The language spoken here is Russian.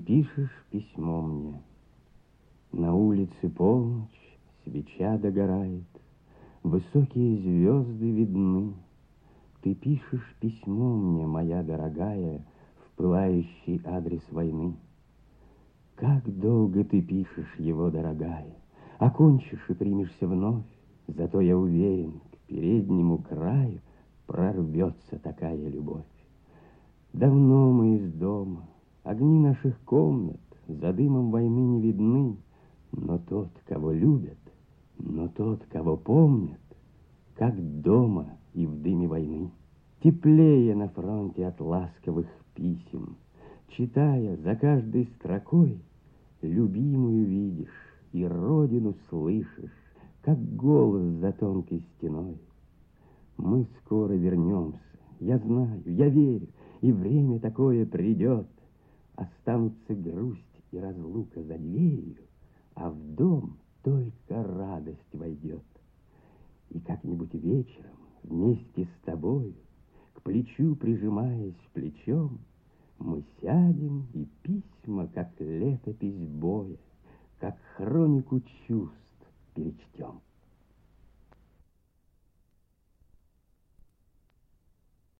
пишешь письмо мне. На улице полночь, свеча догорает, Высокие звезды видны. Ты пишешь письмо мне, моя дорогая, В пылающий адрес войны. Как долго ты пишешь его, дорогая, Окончишь и примешься вновь, Зато я уверен, к переднему краю Прорвется такая любовь. Давно огни наших комнат За дымом войны не видны, Но тот, кого любят, но тот, кого помнят, Как дома и в дыме войны. Теплее на фронте от ласковых писем, Читая за каждой строкой, Любимую видишь и родину слышишь, Как голос за тонкой стеной. Мы скоро вернемся, я знаю, я верю, и время такое придет. Останутся грусть и разлука за дверью, а в дом только радость войдет. И как-нибудь вечером вместе с тобою, к плечу прижимаясь плечом, мы сядем и письма, как летопись боя, как хронику чувств перечтем.